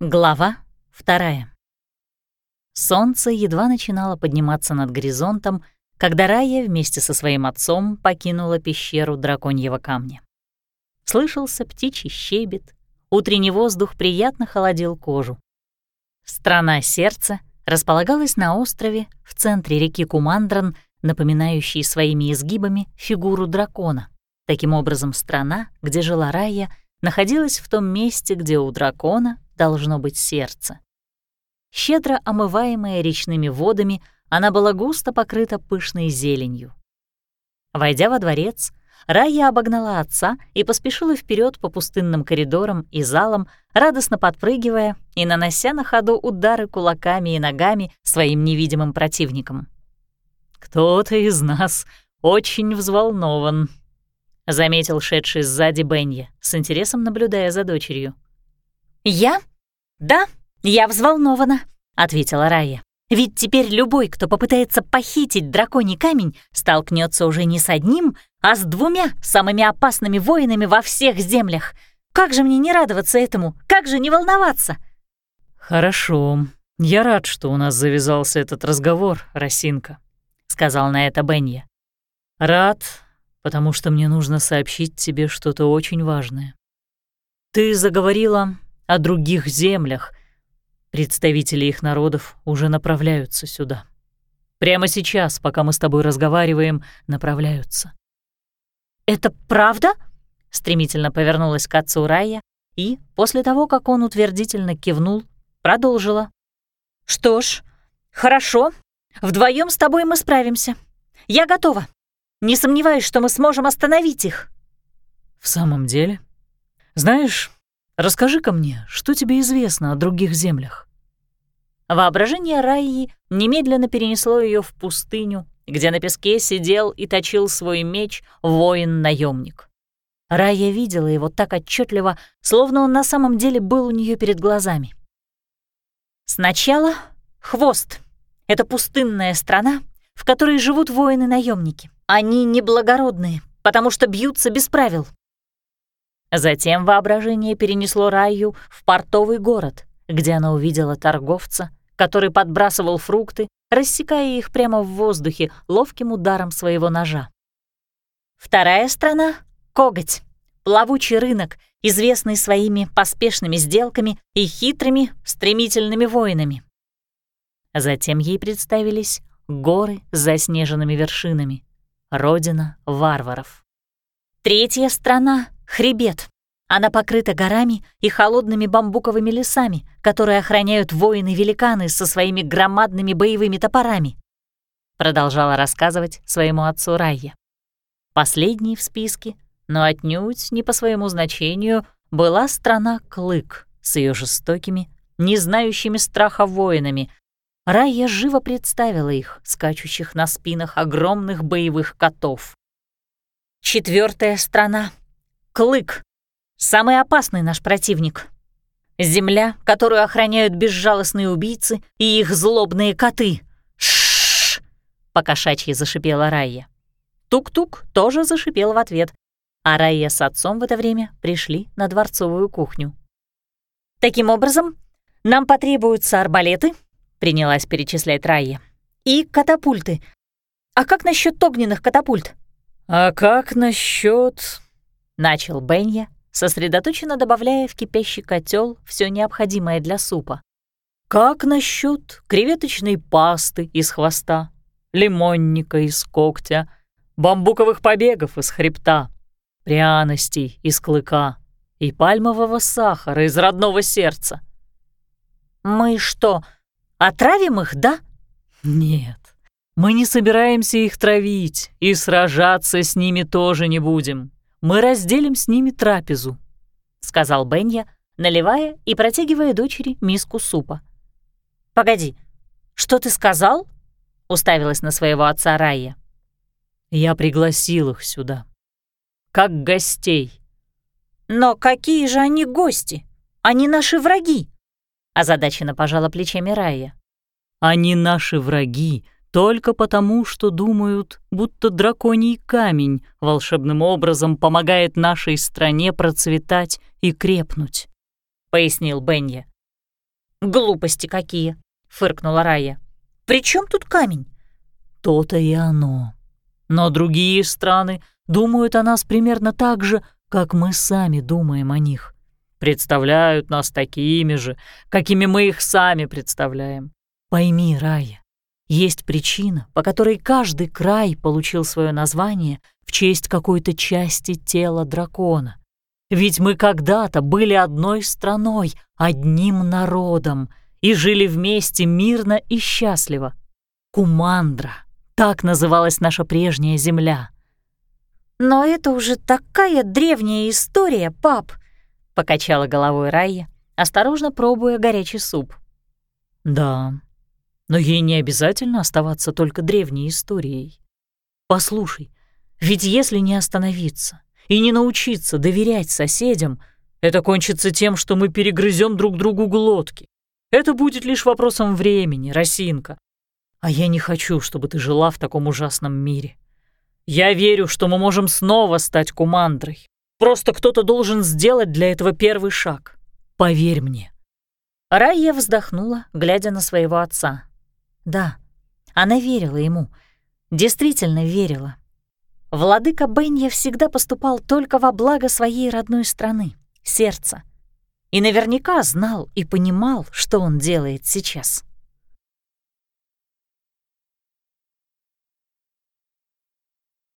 Глава вторая. Солнце едва начинало подниматься над горизонтом, когда Рая вместе со своим отцом покинула пещеру драконьего камня. Слышался птичий щебет, утренний воздух приятно холодил кожу. Страна сердца располагалась на острове в центре реки Кумандран, напоминающей своими изгибами фигуру дракона. Таким образом, страна, где жила Рая, находилась в том месте, где у дракона должно быть сердце. Щедро омываемая речными водами, она была густо покрыта пышной зеленью. Войдя во дворец, Рая обогнала отца и поспешила вперед по пустынным коридорам и залам, радостно подпрыгивая и нанося на ходу удары кулаками и ногами своим невидимым противникам. «Кто-то из нас очень взволнован», — заметил шедший сзади Бенья, с интересом наблюдая за дочерью. «Я? Да, я взволнована», — ответила Рая. «Ведь теперь любой, кто попытается похитить драконий камень, столкнется уже не с одним, а с двумя самыми опасными воинами во всех землях. Как же мне не радоваться этому? Как же не волноваться?» «Хорошо. Я рад, что у нас завязался этот разговор, Росинка», — сказал на это Бенья. «Рад, потому что мне нужно сообщить тебе что-то очень важное. Ты заговорила о других землях. Представители их народов уже направляются сюда. Прямо сейчас, пока мы с тобой разговариваем, направляются. «Это правда?» — стремительно повернулась к отцу Рая и, после того, как он утвердительно кивнул, продолжила. «Что ж, хорошо. Вдвоем с тобой мы справимся. Я готова. Не сомневаюсь, что мы сможем остановить их». «В самом деле? Знаешь, Расскажи-ка мне, что тебе известно о других землях?» Воображение Раи немедленно перенесло ее в пустыню, где на песке сидел и точил свой меч воин-наемник. Рая видела его так отчетливо, словно он на самом деле был у нее перед глазами. Сначала хвост. Это пустынная страна, в которой живут воины-наемники. Они неблагородные, потому что бьются без правил. Затем воображение перенесло Раю в портовый город, где она увидела торговца, который подбрасывал фрукты, рассекая их прямо в воздухе ловким ударом своего ножа. Вторая страна — коготь, плавучий рынок, известный своими поспешными сделками и хитрыми, стремительными воинами. Затем ей представились горы с заснеженными вершинами, родина варваров. Третья страна Хребет. Она покрыта горами и холодными бамбуковыми лесами, которые охраняют воины-великаны со своими громадными боевыми топорами. Продолжала рассказывать своему отцу Райя. Последней в списке, но отнюдь не по своему значению, была страна Клык с ее жестокими, не знающими страха воинами. Райя живо представила их, скачущих на спинах огромных боевых котов. Четвертая страна Клык — самый опасный наш противник. Земля, которую охраняют безжалостные убийцы и их злобные коты. Шш! покошачьи зашипела Райя. Тук-тук тоже зашипел в ответ, а Райя с отцом в это время пришли на дворцовую кухню. «Таким образом, нам потребуются арбалеты», — принялась перечислять Райя, «и катапульты. А как насчет огненных катапульт?» «А как насчет Начал Бенья, сосредоточенно добавляя в кипящий котел все необходимое для супа. «Как насчет креветочной пасты из хвоста, лимонника из когтя, бамбуковых побегов из хребта, пряностей из клыка и пальмового сахара из родного сердца?» «Мы что, отравим их, да?» «Нет, мы не собираемся их травить и сражаться с ними тоже не будем мы разделим с ними трапезу», — сказал Бенья, наливая и протягивая дочери миску супа. «Погоди, что ты сказал?» — уставилась на своего отца Райя. «Я пригласил их сюда. Как гостей». «Но какие же они гости? Они наши враги!» — озадаченно пожала плечами Райя. «Они наши враги, только потому, что думают, будто драконий камень волшебным образом помогает нашей стране процветать и крепнуть», — пояснил Бенья. Глупости какие, фыркнула Рая. При чем тут камень? То-то и оно. Но другие страны думают о нас примерно так же, как мы сами думаем о них. Представляют нас такими же, какими мы их сами представляем. Пойми, Рая, есть причина, по которой каждый край получил свое название в честь какой-то части тела дракона. Ведь мы когда-то были одной страной, одним народом и жили вместе мирно и счастливо. Кумандра — так называлась наша прежняя земля. «Но это уже такая древняя история, пап!» — покачала головой Райя, осторожно пробуя горячий суп. «Да, но ей не обязательно оставаться только древней историей. Послушай, ведь если не остановиться и не научиться доверять соседям, это кончится тем, что мы перегрызем друг другу глотки. Это будет лишь вопросом времени, Росинка. А я не хочу, чтобы ты жила в таком ужасном мире. Я верю, что мы можем снова стать кумандрой. Просто кто-то должен сделать для этого первый шаг. Поверь мне». Райя вздохнула, глядя на своего отца. Да, она верила ему, действительно верила. Владыка Бенья всегда поступал только во благо своей родной страны, сердца. И наверняка знал и понимал, что он делает сейчас.